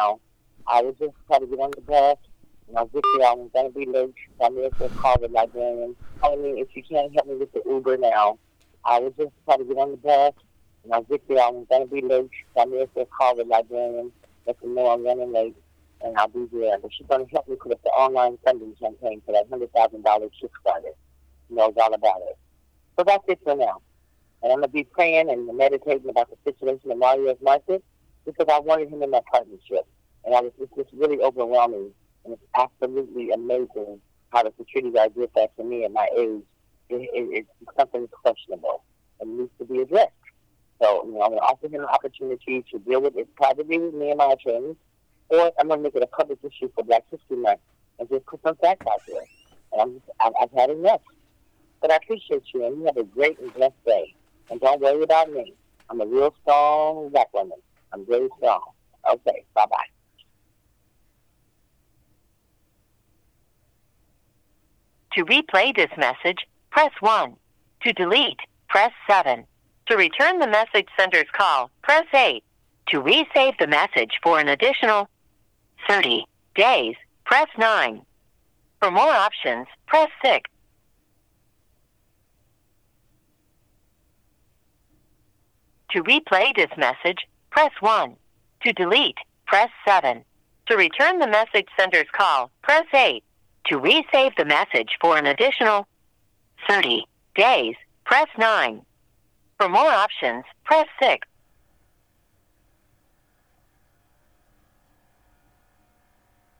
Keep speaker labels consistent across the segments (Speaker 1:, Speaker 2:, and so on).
Speaker 1: now. I was just trying to get on the bus, and I was with you. I'm going to be late. So I'm here to call the librarian. Telling me if you can't help me with the Uber now. I was just trying to get on the bus, and I was with you. I'm going to be late. So I'm here to call the librarian. Let them know I'm running late, and I'll be there. But she's going to help me put up the online funding campaign for that $100,000 Kickstarter. She knows all about it. So that's it for now. And I'm going to be praying and meditating about the situation in Mario's market because I wanted him in that partnership. And I was it's just really overwhelming. And it's absolutely amazing how the security guard did that to me at my age. It, it, it's something questionable and needs to be addressed. So, you know, I'm going to offer him an opportunity to deal with it privately with me and my attorneys, or I'm going to make it a public issue for Black History Month and just put some facts out there. And I'm just, I've, I've had enough. But I appreciate you, and you have a great and blessed day. And don't worry about me. I'm a real strong black woman. Very strong. Okay, bye bye.
Speaker 2: To replay this message, press 1. To delete, press 7. To return the message sender's call, press 8. To resave the message for an additional 30 days, press 9. For more options, press 6. To replay this message, press 1. To delete, press 7. To return the message sender's call, press 8. To resave the message for an additional 30 days, press 9. For more options, press 6.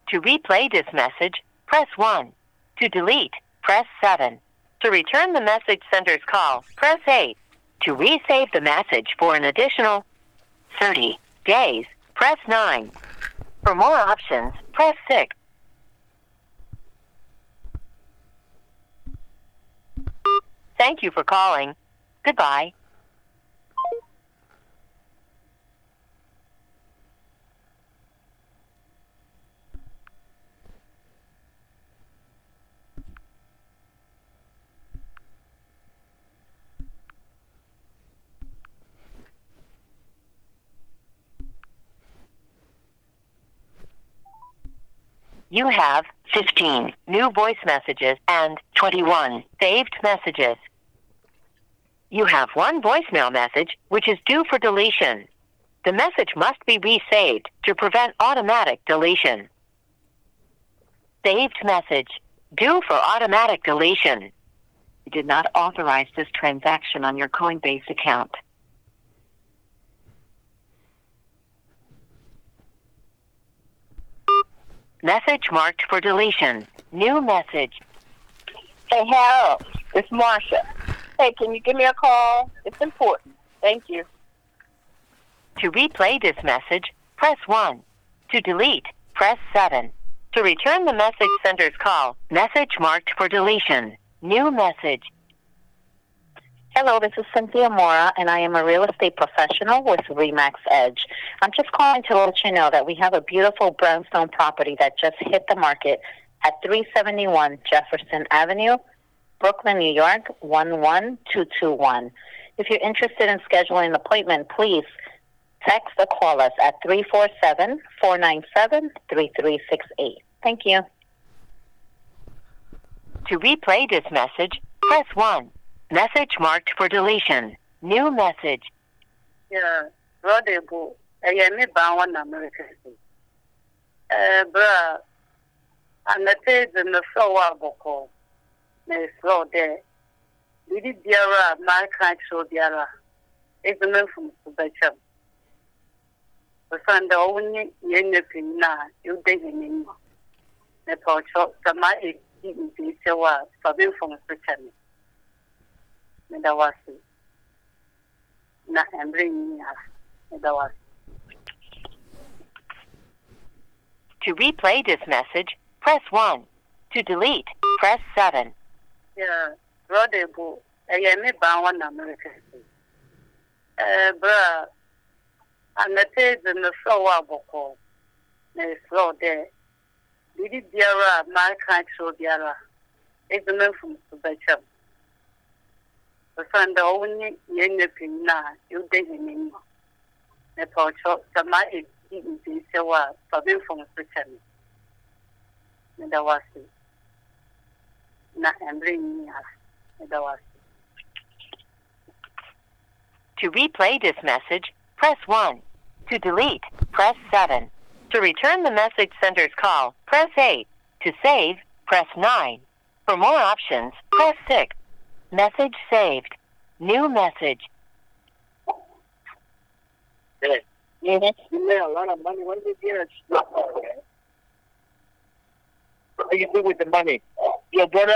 Speaker 2: To replay this message, press 1. To delete, press 7. To return the message sender's call, press 8. To resave the message for an additional 30 days, press 9. For more options, press 6. Thank you for calling. Goodbye. You have 15 new voice messages and 21 saved messages. You have one voicemail message which is due for deletion. The message must be resaved to prevent automatic deletion. Saved message due for automatic deletion. You did not authorize this transaction on your Coinbase account. Message marked for deletion. New message.
Speaker 3: Hey, Harold, it's Marsha. Hey, can you give me a call? It's important. Thank you.
Speaker 2: To replay this message, press 1. To delete, press 7. To return the message sender's call, message marked for deletion. New message.
Speaker 4: Hello, this is Cynthia Mora, and I am a real estate professional with Remax Edge. I'm just calling to let you know that we have a beautiful brownstone property that just hit the market at 371 Jefferson Avenue, Brooklyn, New York, 11221. If you're interested in scheduling an appointment, please text or call us at 347 497 3368. Thank you.
Speaker 2: To replay this message, press 1. Message marked for deletion. New message.
Speaker 3: Yeah, brother, America. Eh, bra. Anate de me so wa boko. Me so de. Didi biara ma kan so biara. Ebe me fum so becha. Osanda onye yenye pinna yu de ni. Ne pa cho sama e di di se wa fa be fum so chani. meda na mmerɛ nyinaa meda wase
Speaker 2: To replay this message, press 1. To delete, press 7.
Speaker 3: Yeah, brother bu ɛyɛ me ban wa na America ɛɛ eh, bra anate de me fɛ wɔ abɔkɔ na efrɛ dɛ biribi biara a kyerɛ biara. Edi me fum so bɛkyɛm osanda onye yenye pinna yude hinima ne pocho sama e nti sɛ wɔ a fa bɛmfo no so kyɛ me meda wo ase na mmerɛ nyi ase meda wo ase
Speaker 2: To replay this message, press 1. To delete, press 7. To return the message sender's call, press 8. To save, press 9. For more options, press 6. Message saved. New message.
Speaker 5: You made a lot of money. When did you get it? What do you do with the money? Your brother?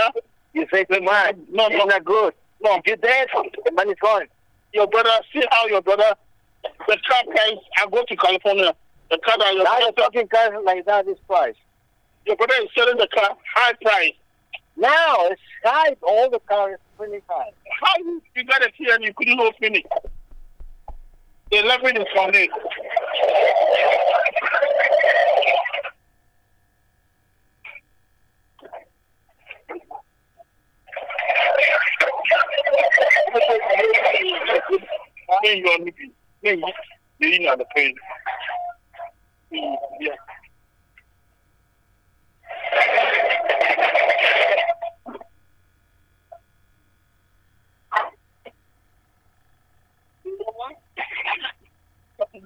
Speaker 5: You say the man. No, no, not good. No, you dead. The money's gone.
Speaker 6: your brother, see how your brother, the car price, I go to California, the car that your
Speaker 5: Now you're talking cars like that, this price.
Speaker 6: your brother is selling the car high price.
Speaker 5: Now it's high. All the cars pretty high.
Speaker 6: How you, you got it here and you couldn't open it? The level is on it. When you are maybe, when you, you know the pain. Yeah.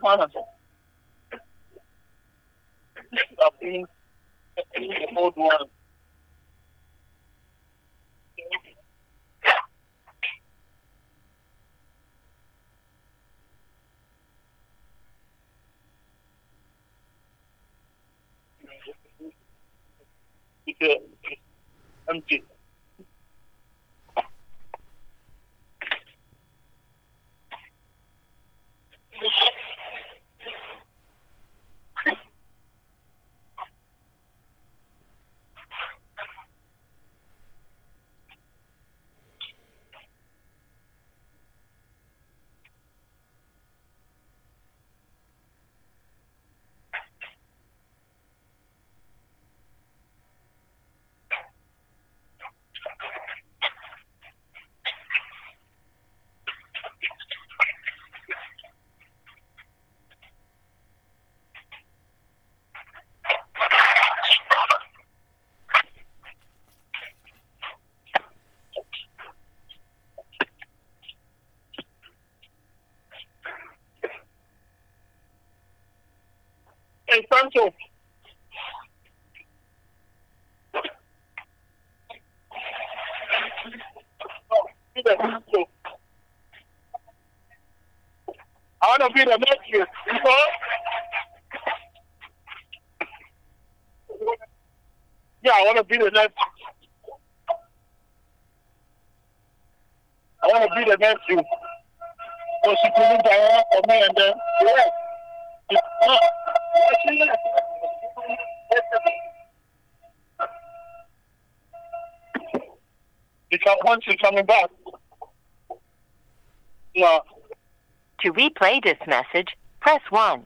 Speaker 6: Mana? Tapi the old one. Empty. Hey, Sancho. Be the Sancho. I want to be the next year. You know? Yeah, I want to be the next. I want to be the next you. So she couldn't die for me and then. Yeah. Once you're coming back, yeah,
Speaker 2: To replay this message, press 1.